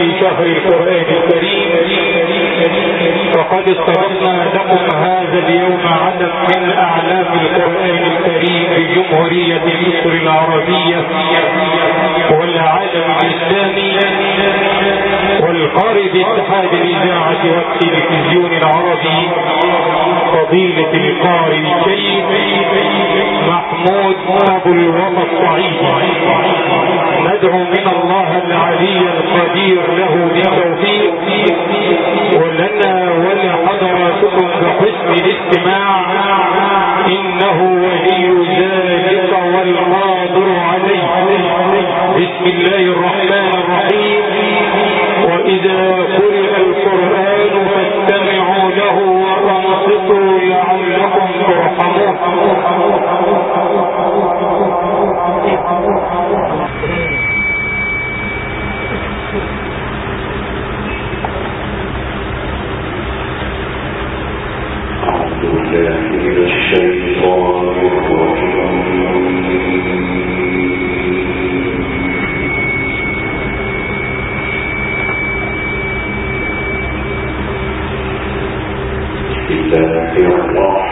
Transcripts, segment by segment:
في شهر القرآن الكريم. فقد استضفنا لكم هذا اليوم عدد من أعلام القرآن الكريم بجمهورية مصر العربية والعالم الإسلامي والقارئ باتحاد الإذاعة والتلفزيون العربي فضيلة القارئ الشيخ محمود أبو الوفا الصعيدي ندعو من الله العلي القدير له بالتوفيق. ولنا ولحضراتكم بحسن الاستماع. إنه ولي ذلك والقادر عليه. بسم الله الرحمن الرحيم. واذا قرئ القرآن فاستمعوا له وأنصتوا لعلكم ترحمون. أعوذ بالله من الشيطان الرجيم. بسم الله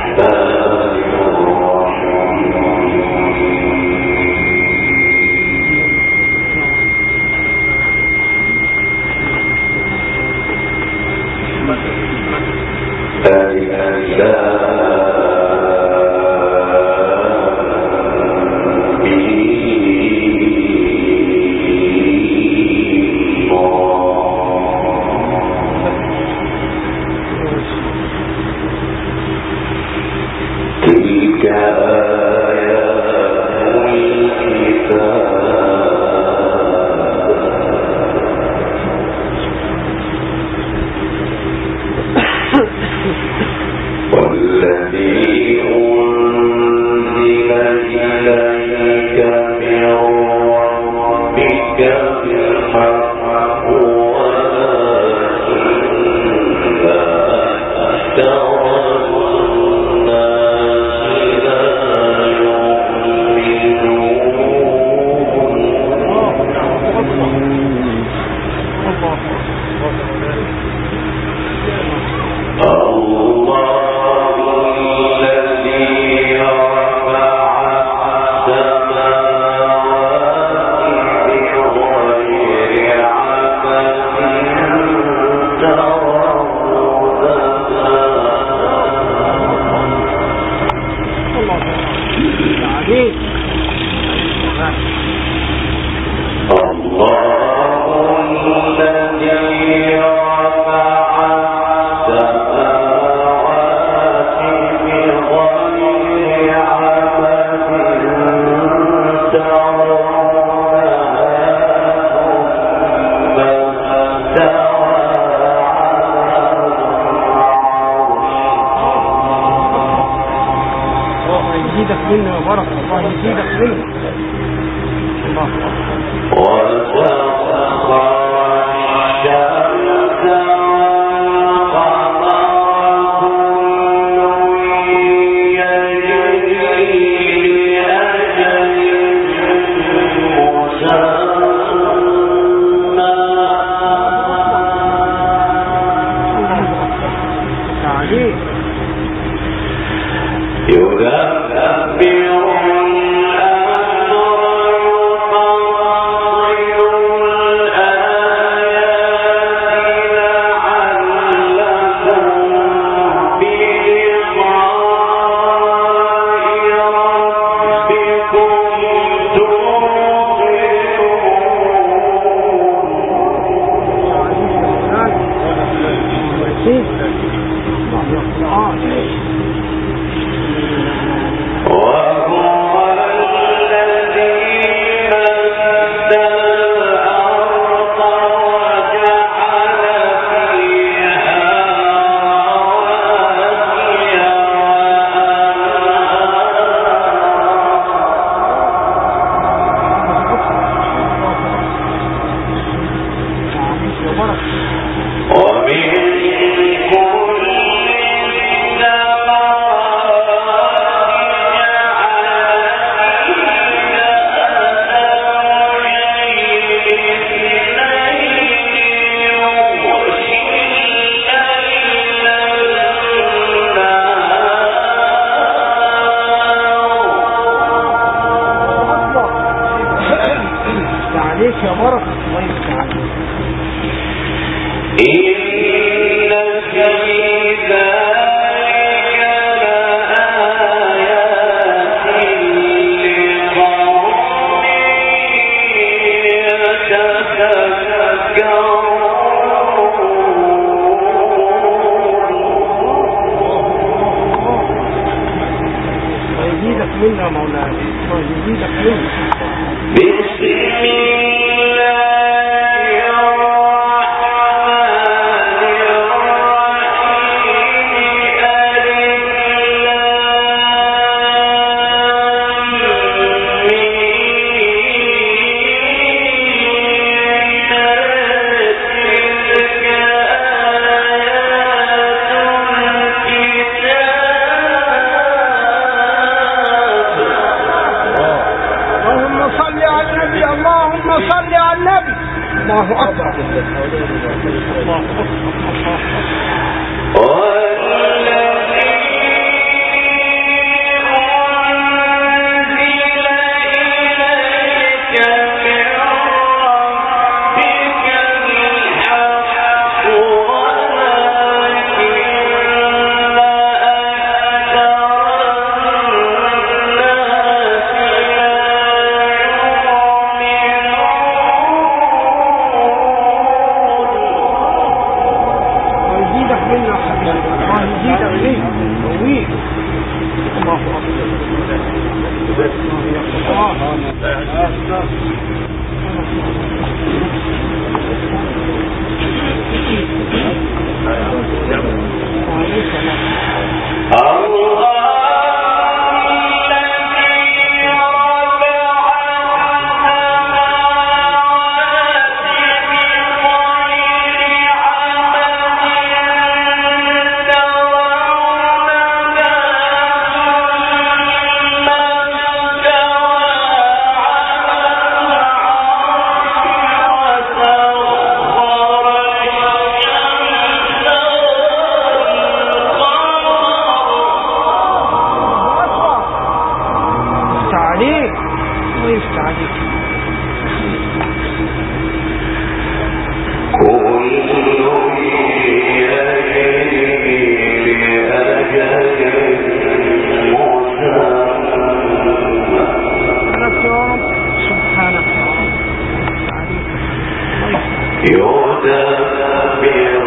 الله يفتح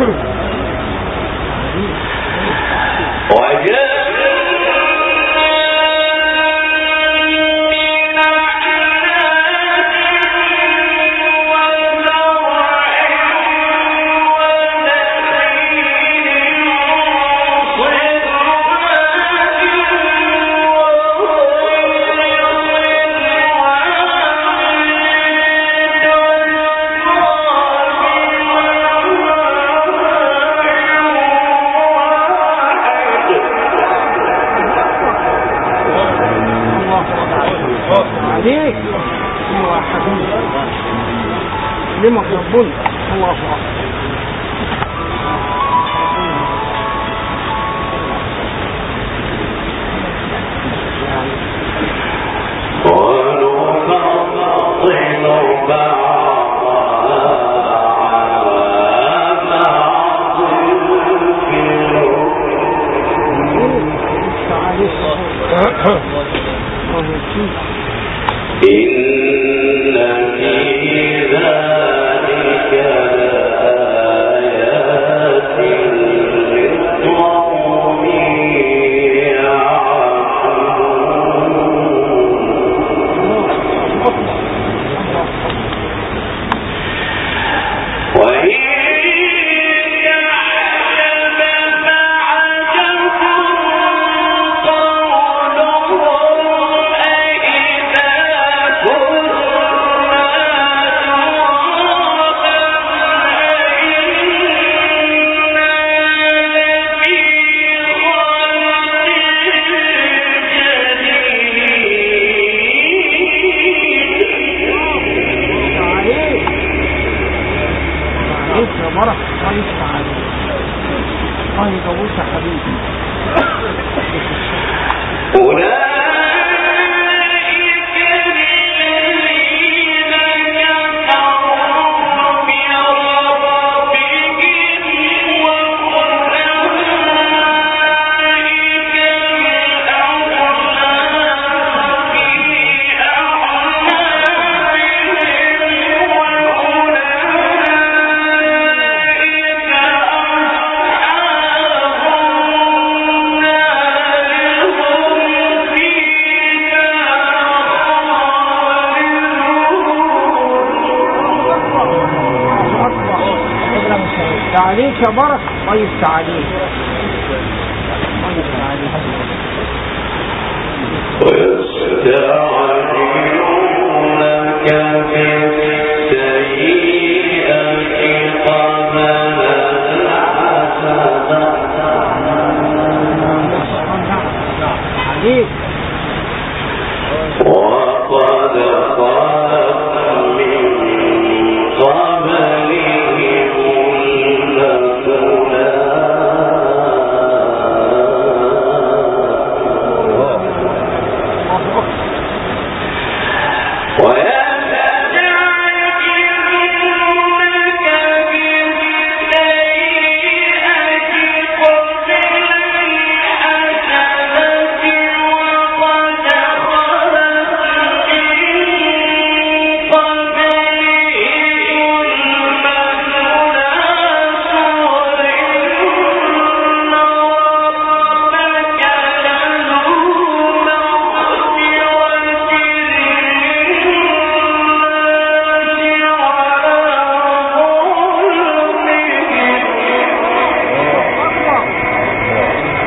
proof. الله يقويك حبيبي.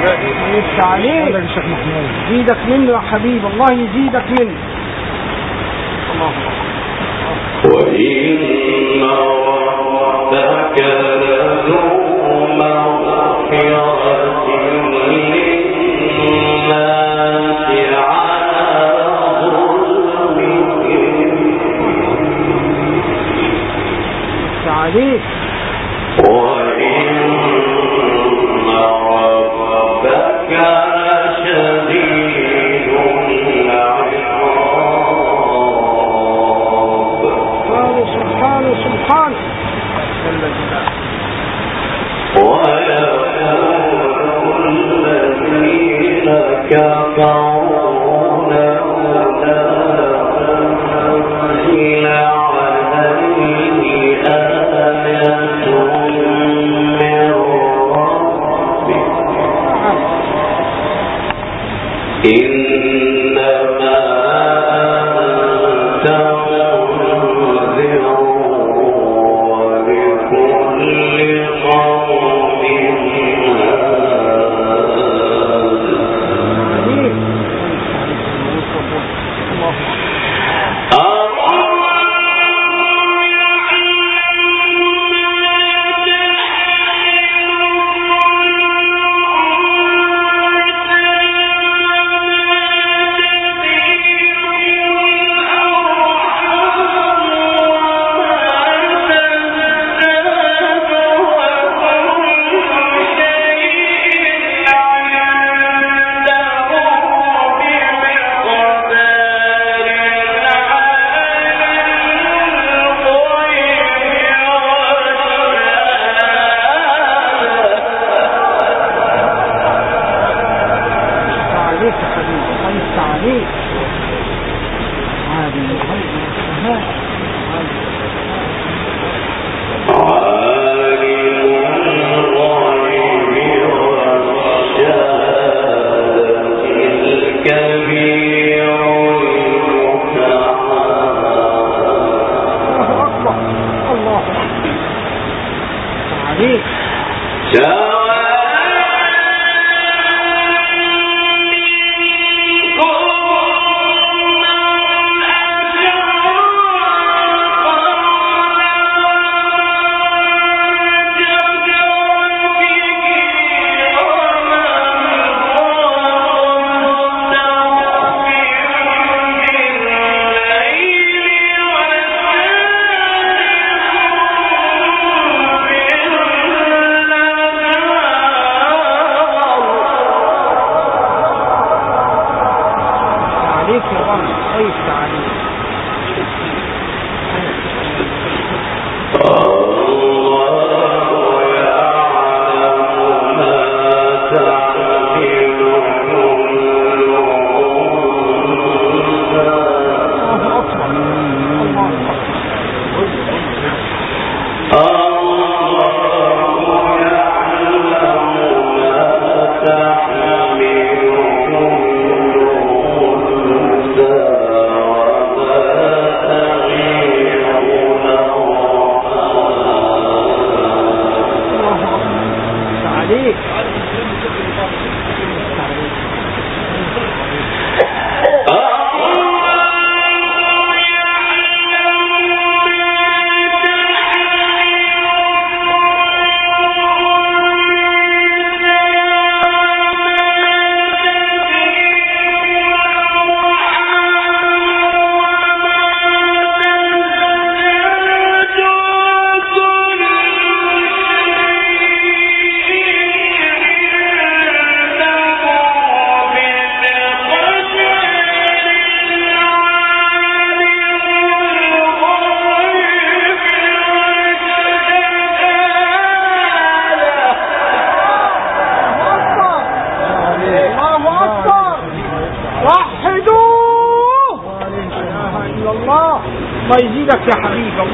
نفسي عليك يزيدك منه يا حبيب الله يزيدك منه. الله وإن ربك لذو مغفرة للناس على ظلمهم عليك He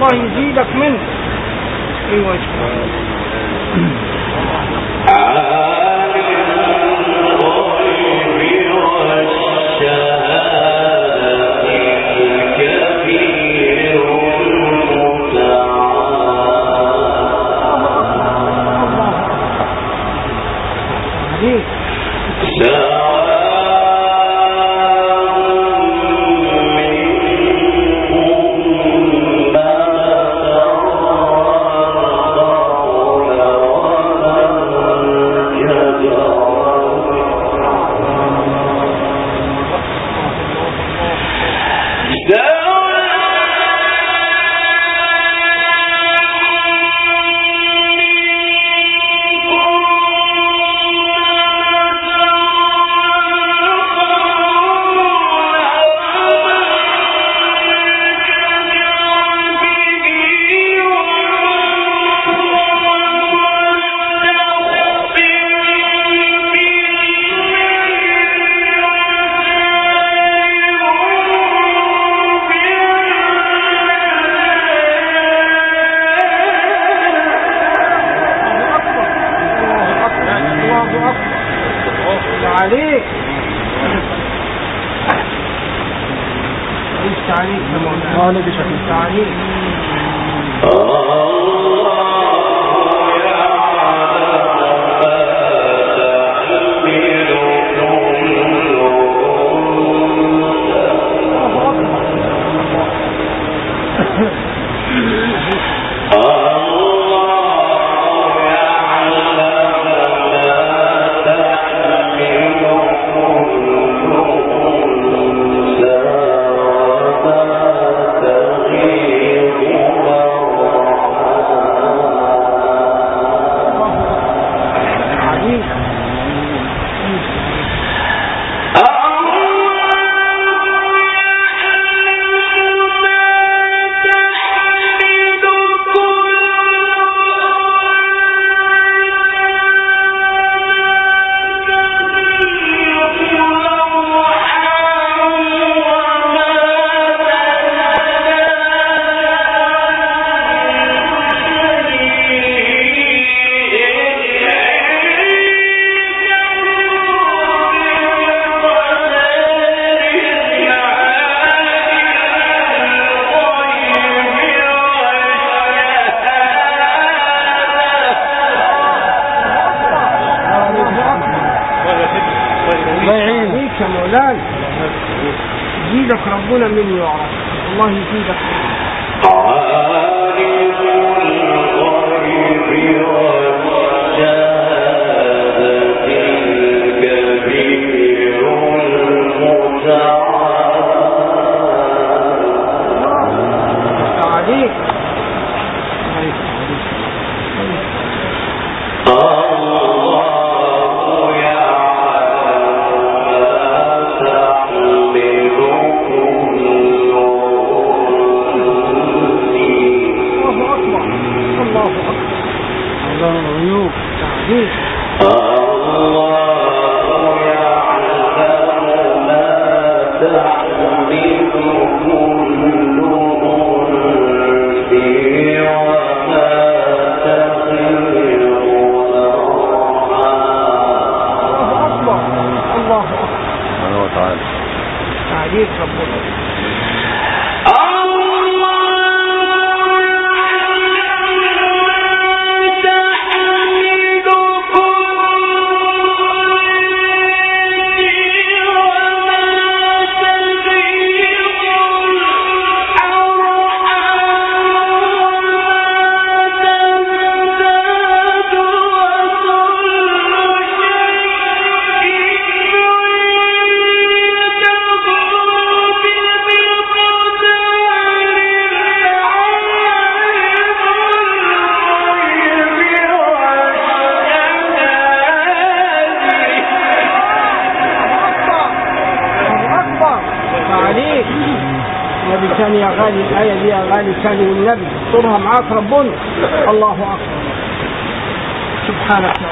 حبيبي الله العيوب عليك الله أكبر. الله أكبر. سبحانه وتعالى. عليك ربنا. ربنا الله أكبر. سبحانك.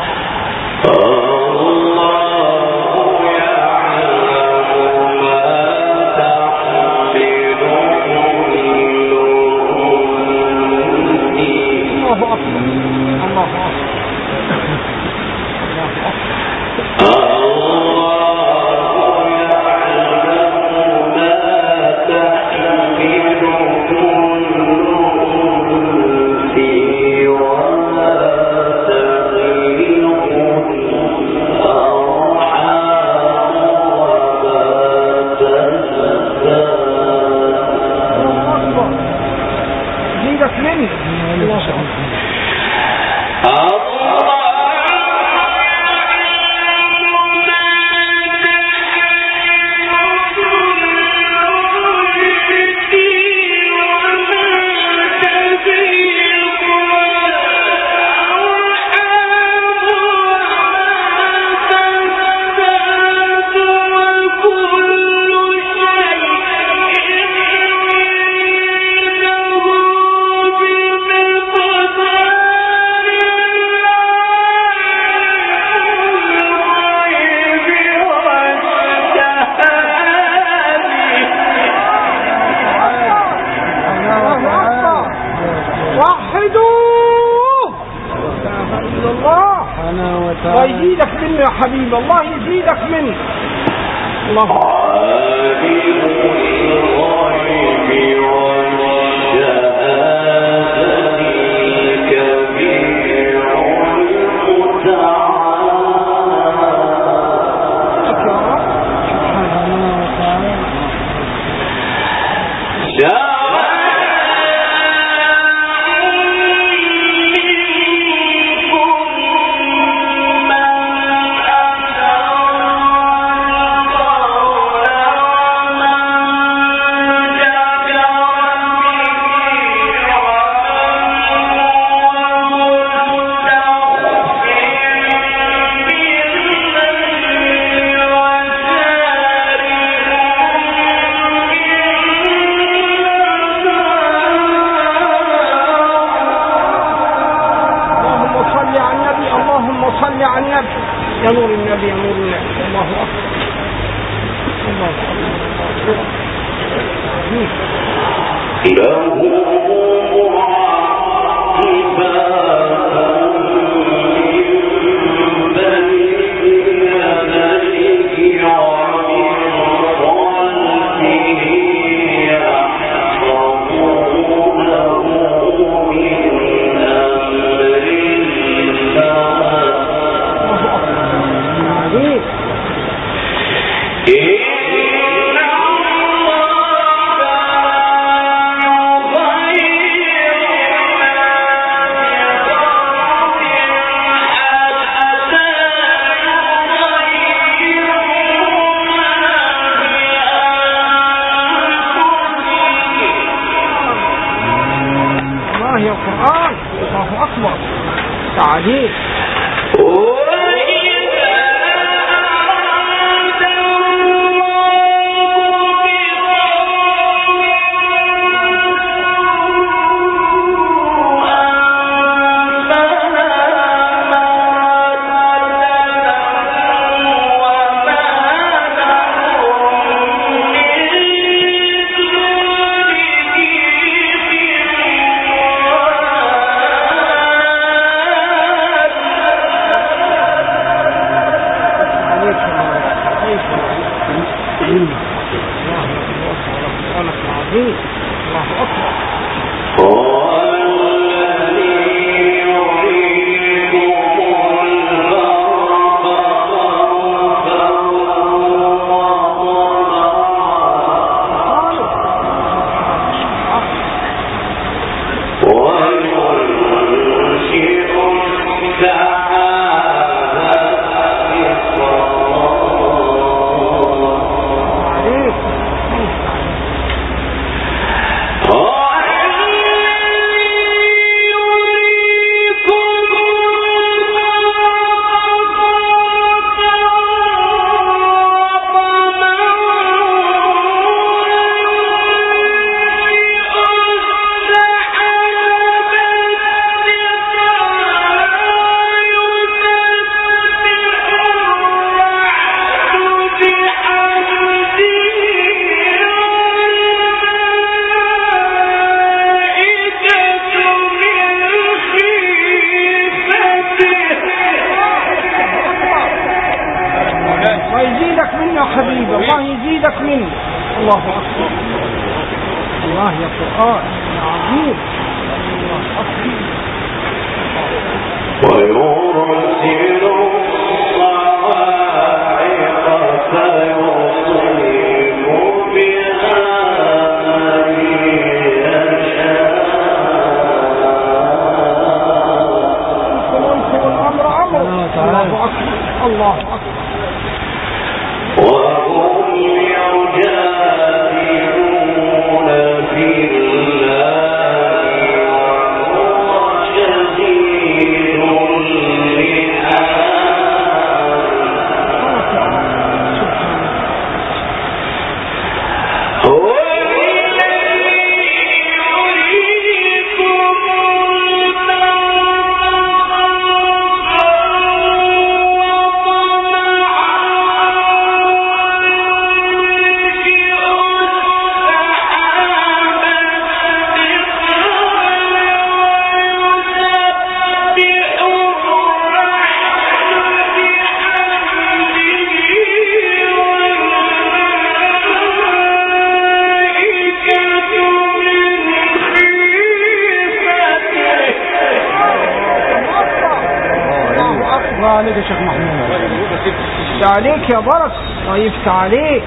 يا بركة ضيفت عليك.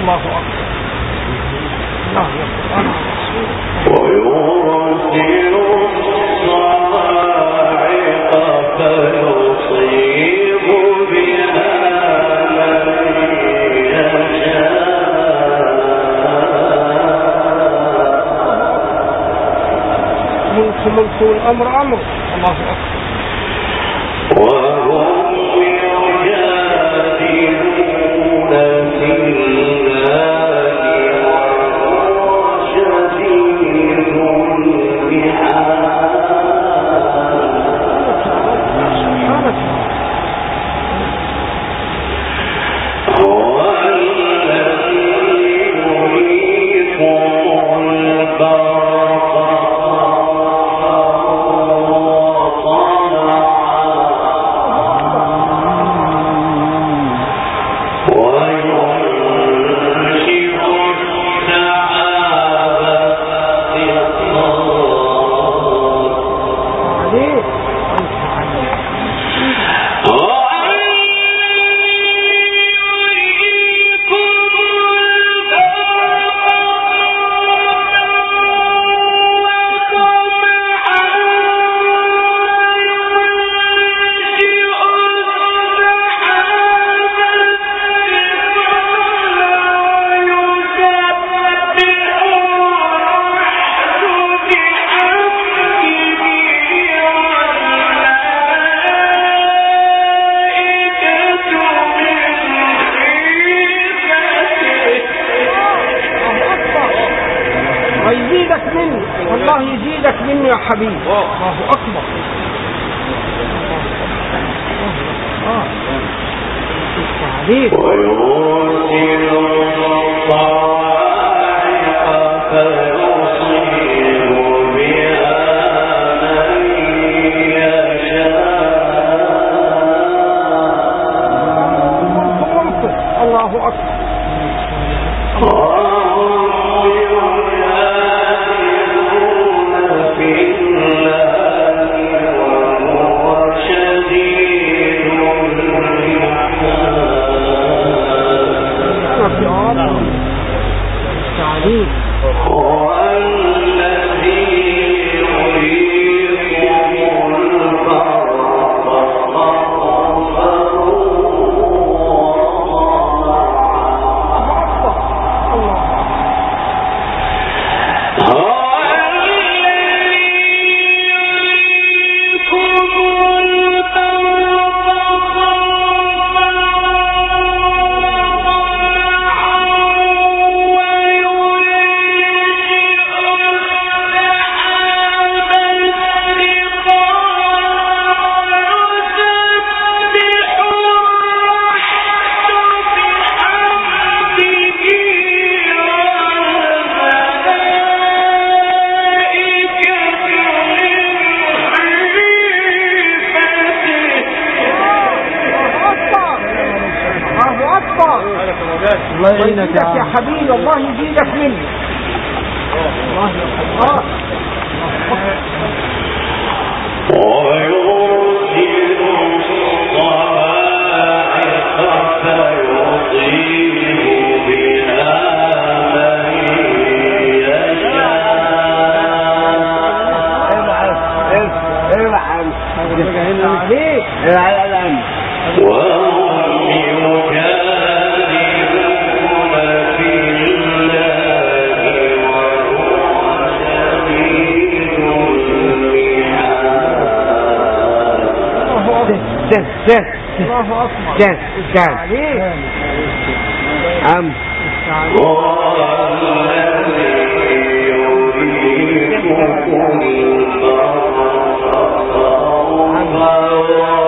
الله أكبر. فيصيب بها ملك ملك الأمر أمر. الله أكبر. الله أكبر أكبر عليك هو الذي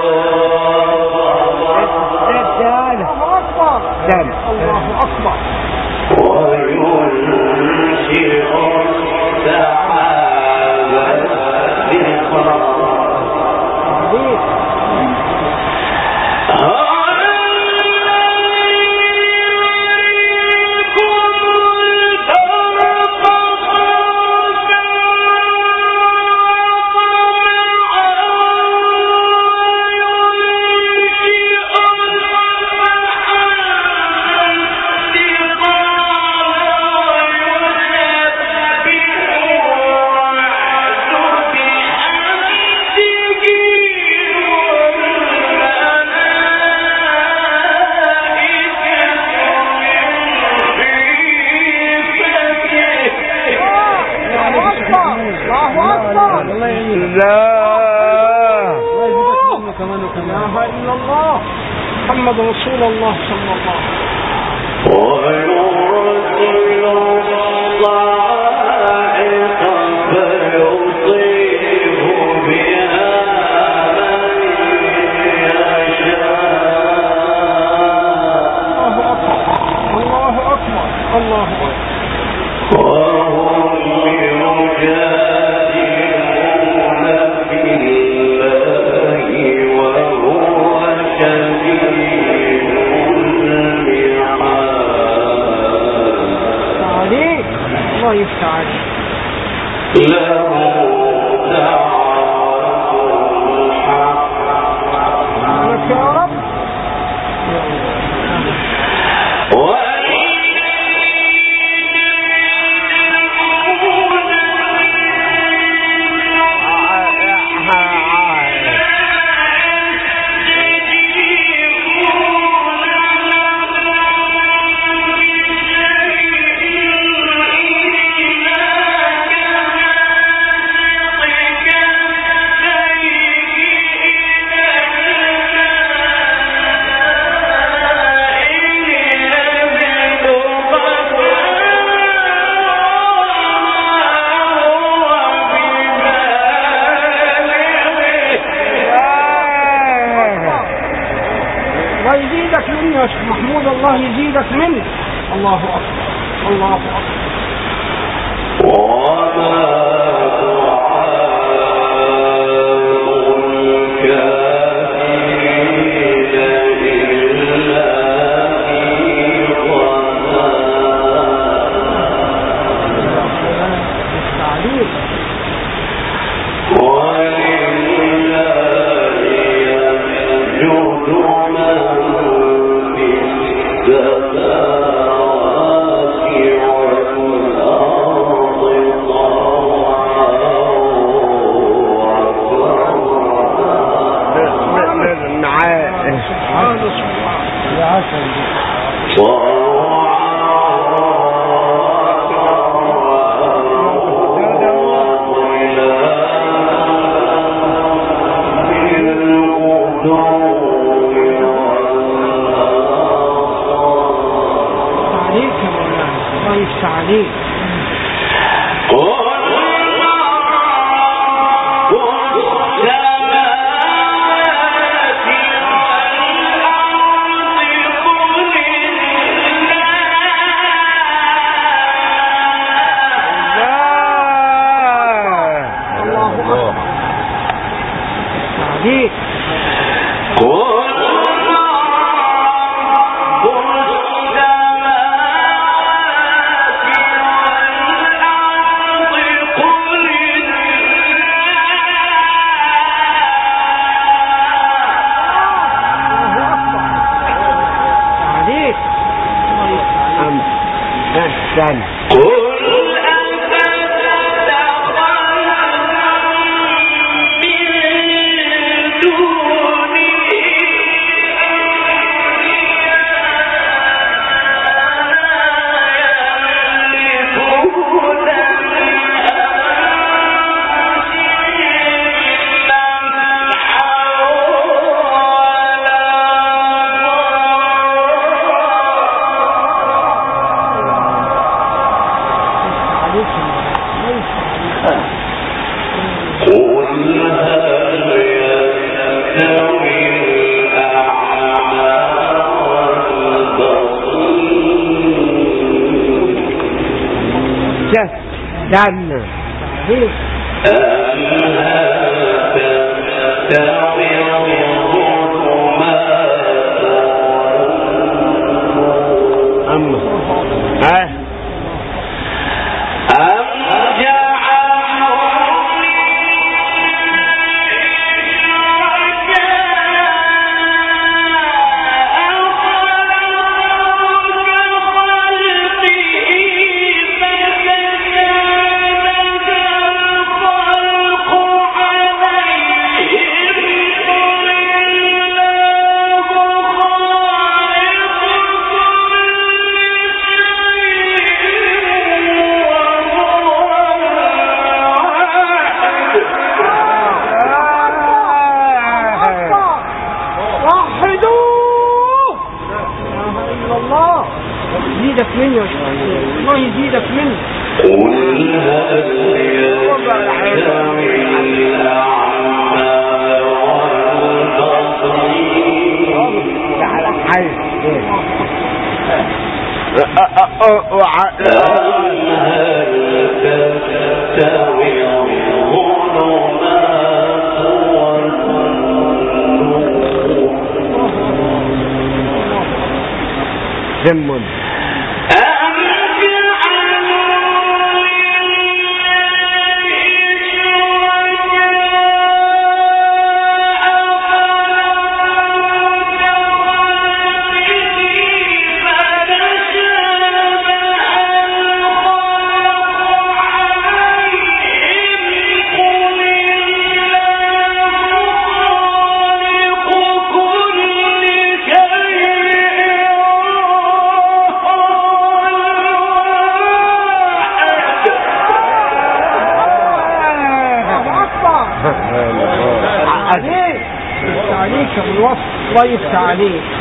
الله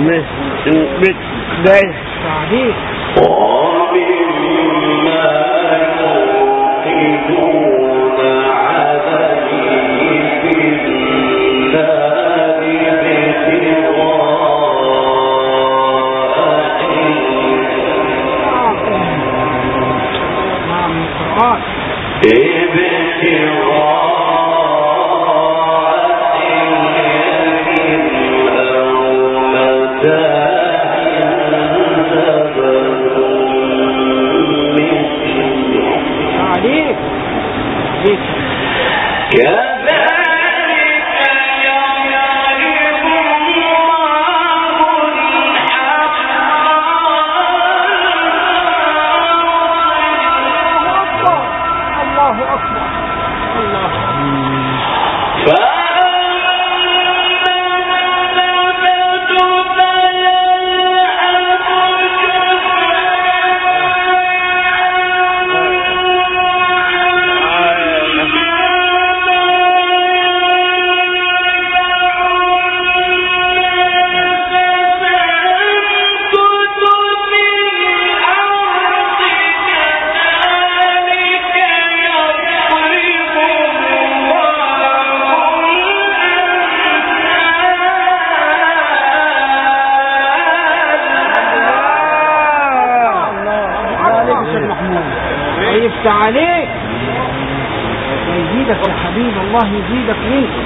没，没，没，没。يقول حبيب الله يزيدك منكم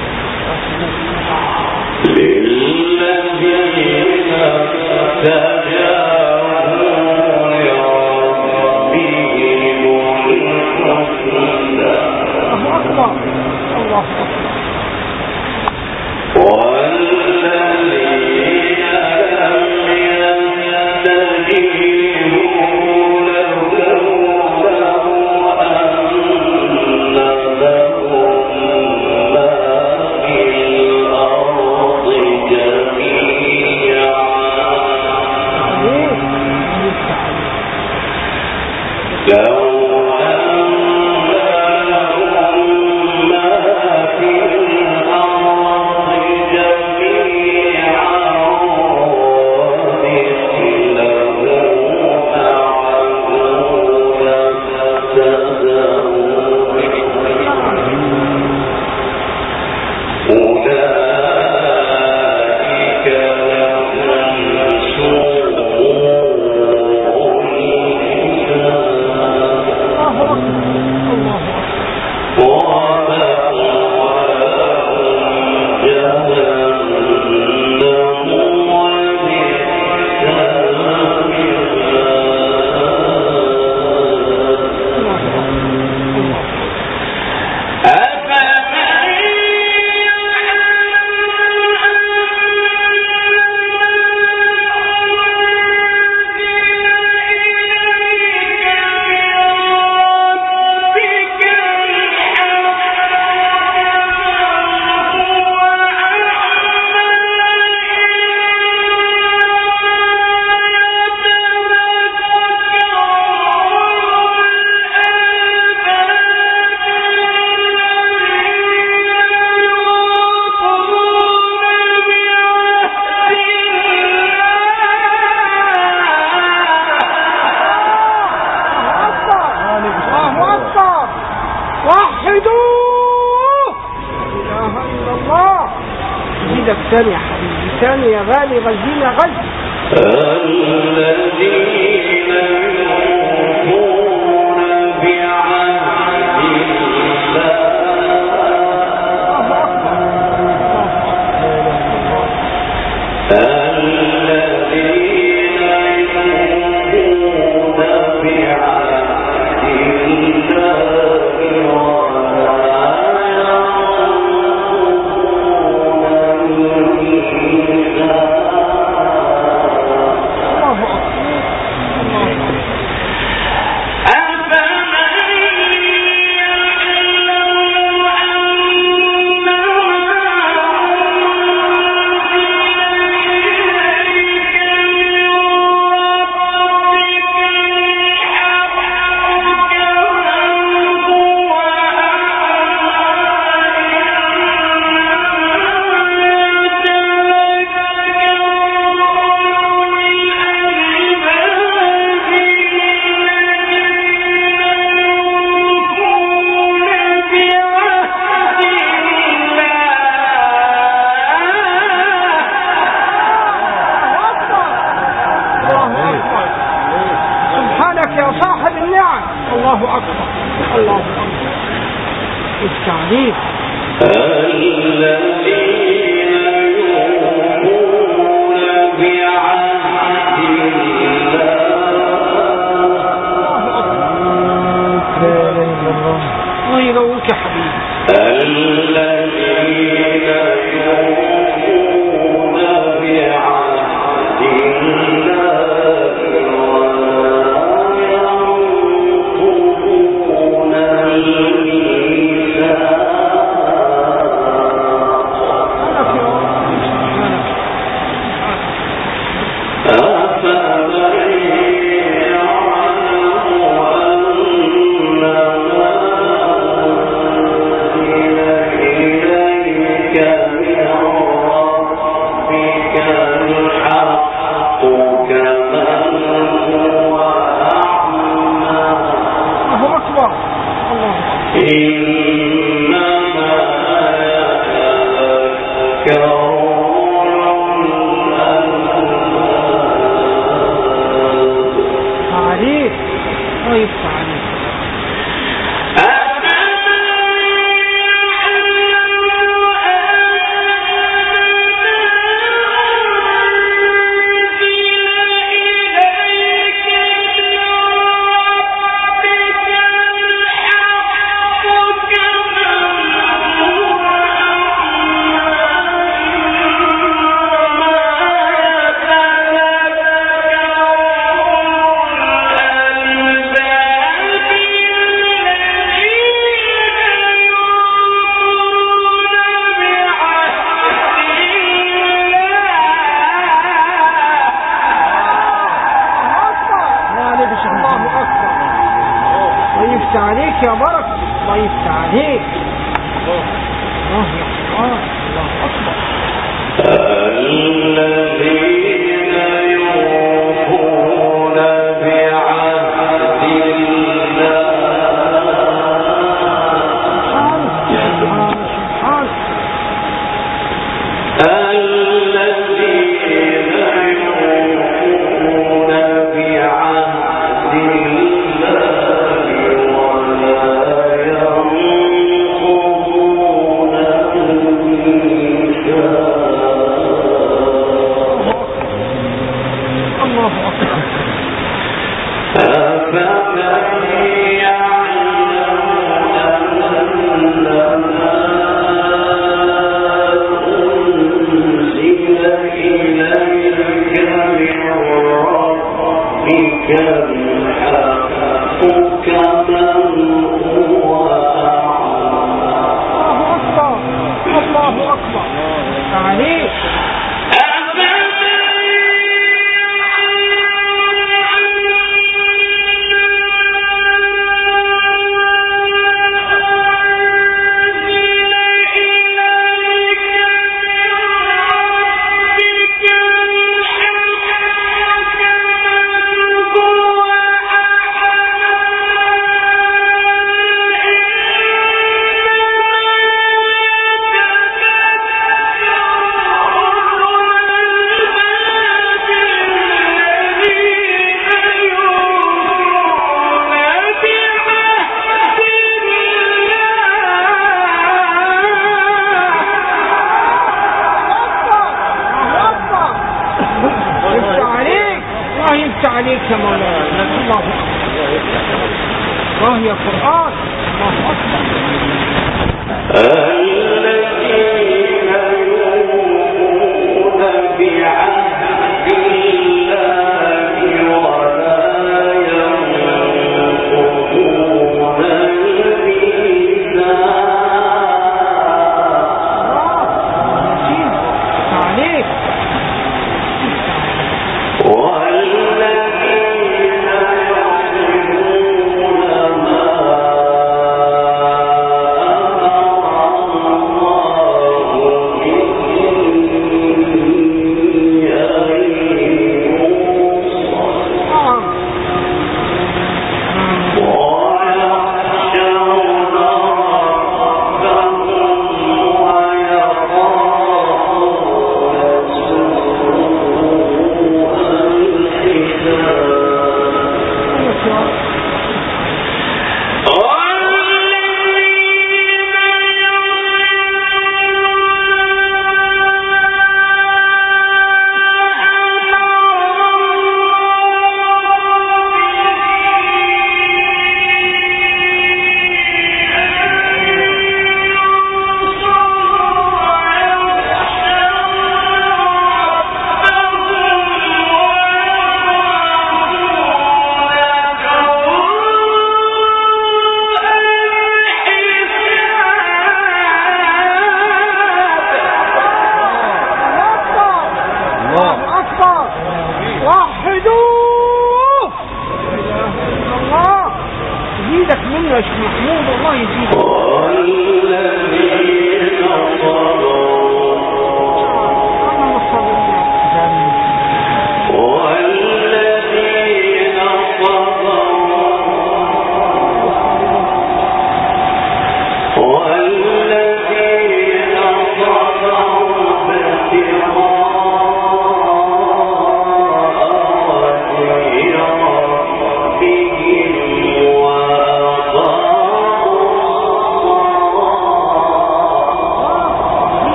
غالي غالية غالية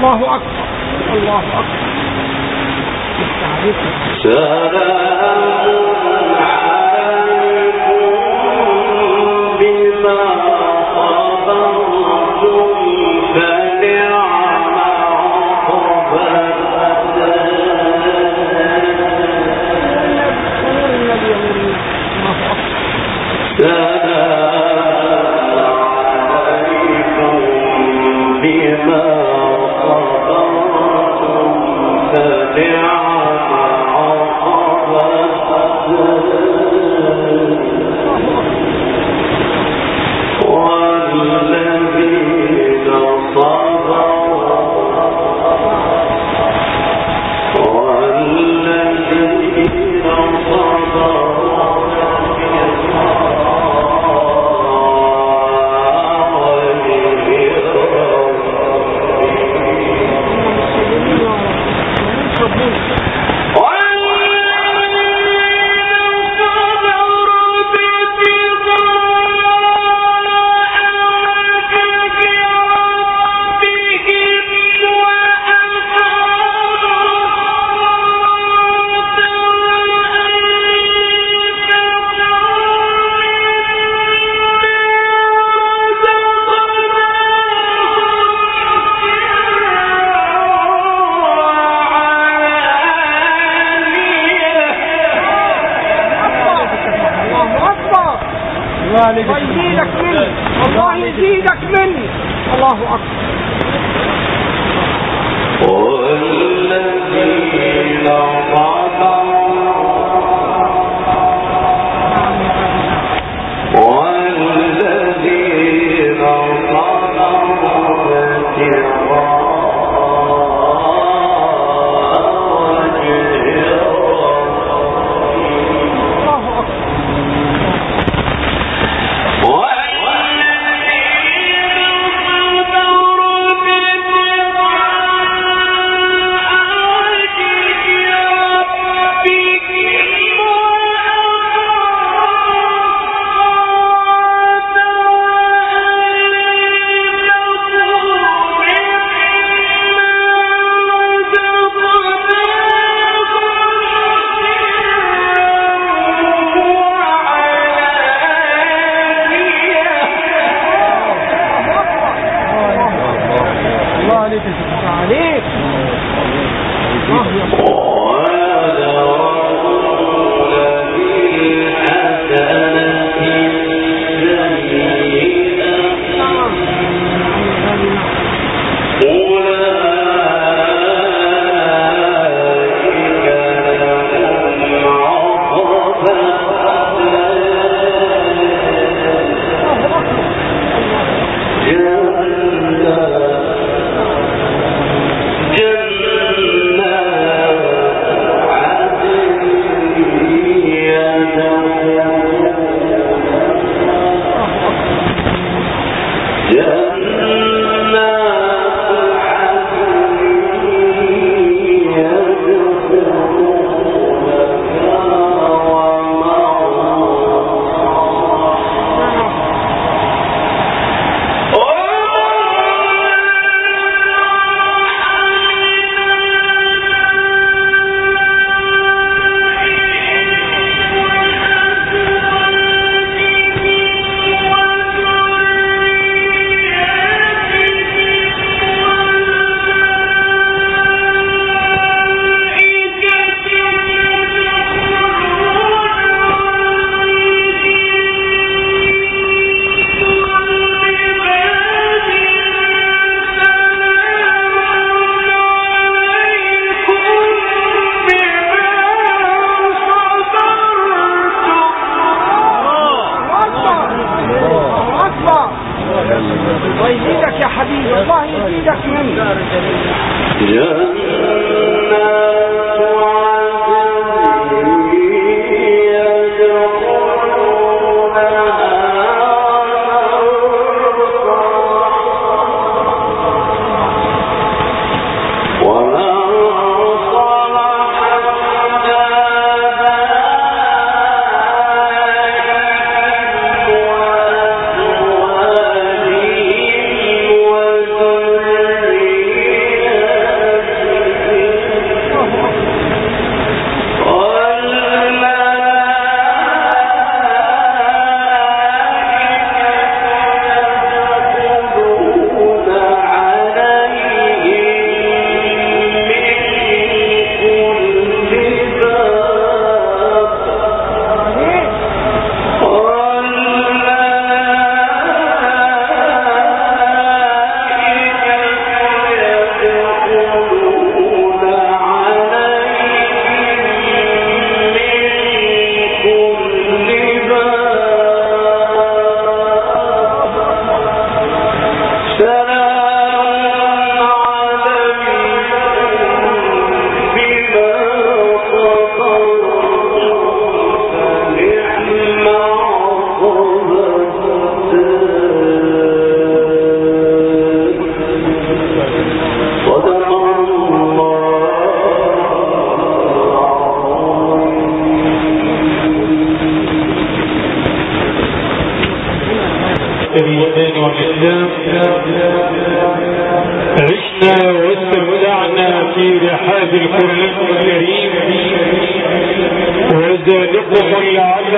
الله أكبر. الله سلام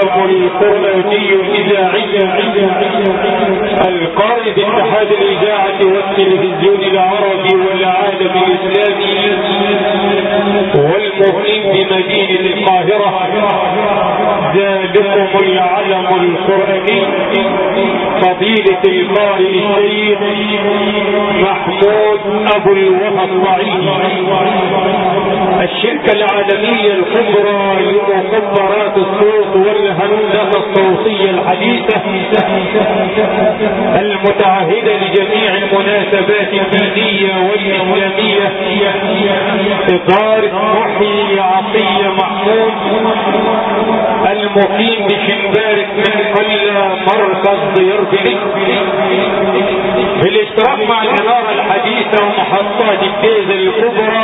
العلم القرآني الإذاعي القائد اتحاد الإذاعة والتلفزيون العربي والعالم الإسلامي والمقيم بمدينة القاهرة ذلكم العلم القرآني فضيلة القارئ الشيخ محمود أبو الوفا الشركة العالمية الكبرى لمخبرات الصوت والهندسة الصوتية الحديثة المتعهدة لجميع المناسبات الدينية والإسلامية. إدارة محيي عطية محمود المقيم بشنبارك من قلة مركز ضيربلي بالاشتراك مع الإدارة الحديثة ومحطات الديزل الكبرى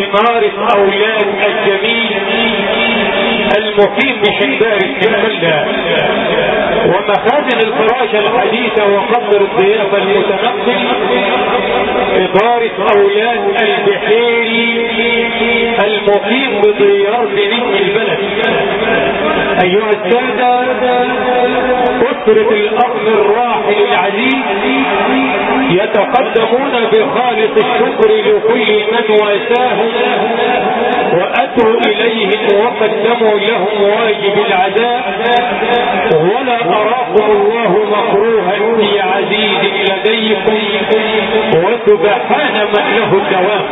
إمارة أولاد الجميل المقيم من قلة ومخازن الفراشة الحديثة وقصر الضيافة المتنقل إدارة أولاد البحيري المقيم بديار بنجم البلد. أيها السادة أسرة الأخ الراحل العزيز يتقدمون بخالص الشكر لكل من واساهم وأتوا إليهم وقدموا لهم واجب العزاء ولا أراكم الله مكروها في عزيز لديكم وسبحان من له الدوام